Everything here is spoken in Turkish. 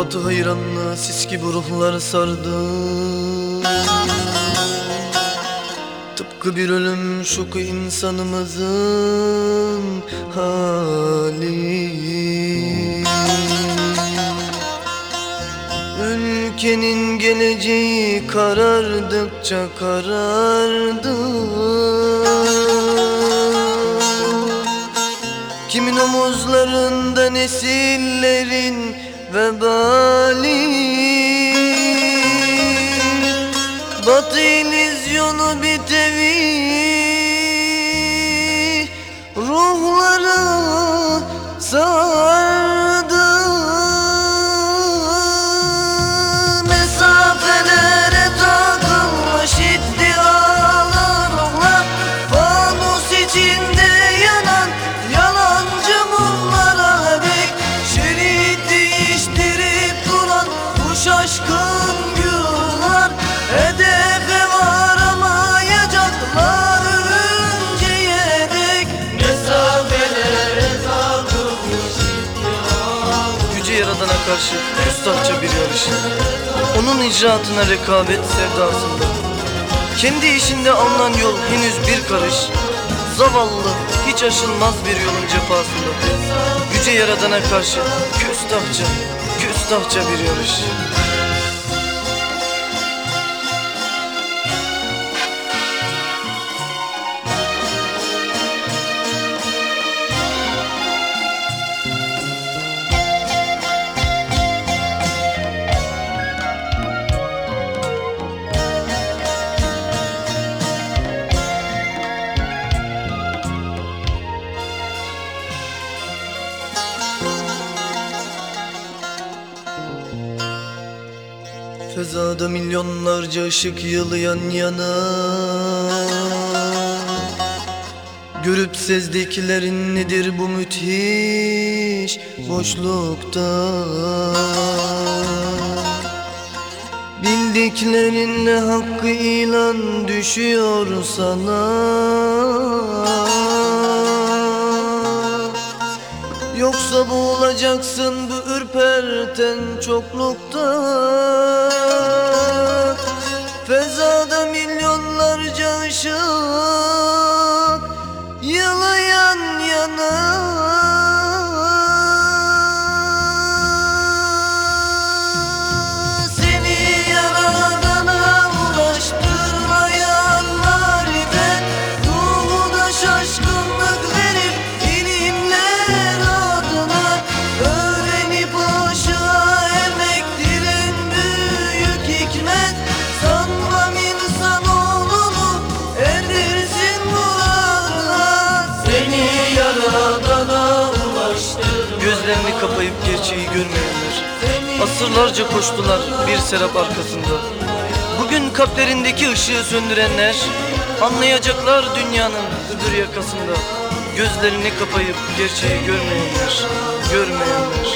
Batı hayranlığı sis gibi ruhları sardı. Tıpkı bir ölüm şoku insanımızın hali. Ülkenin geleceği karardıkça karardı. Kimin omuzlarında nesillerin vebali. Batı illüzyonu bir tevi Yaradan'a karşı küstahça bir yarış. Onun icraatına rekabet sevdasında. Kendi işinde alınan yol henüz bir karış. Zavallı hiç aşılmaz bir yolun cefasında. Yüce Yaradan'a karşı küstahça, küstahça bir yarış Fezada milyonlarca ışık yılı yan yana. Görüp sezdiklerin nedir bu müthiş boşlukta? Bildiklerinle hakkı ilan düşüyor sana Yoksa boğulacaksın bu ürperten çoklukta. Fezada milyonlarca ışık Yılı yan kapayıp gerçeği görmeyenler. Asırlarca koştular bir serap arkasında. Bugün kalplerindeki ışığı söndürenler Anlayacaklar dünyanın öbür yakasında. Gözlerini kapayıp gerçeği görmeyenler Görmeyenler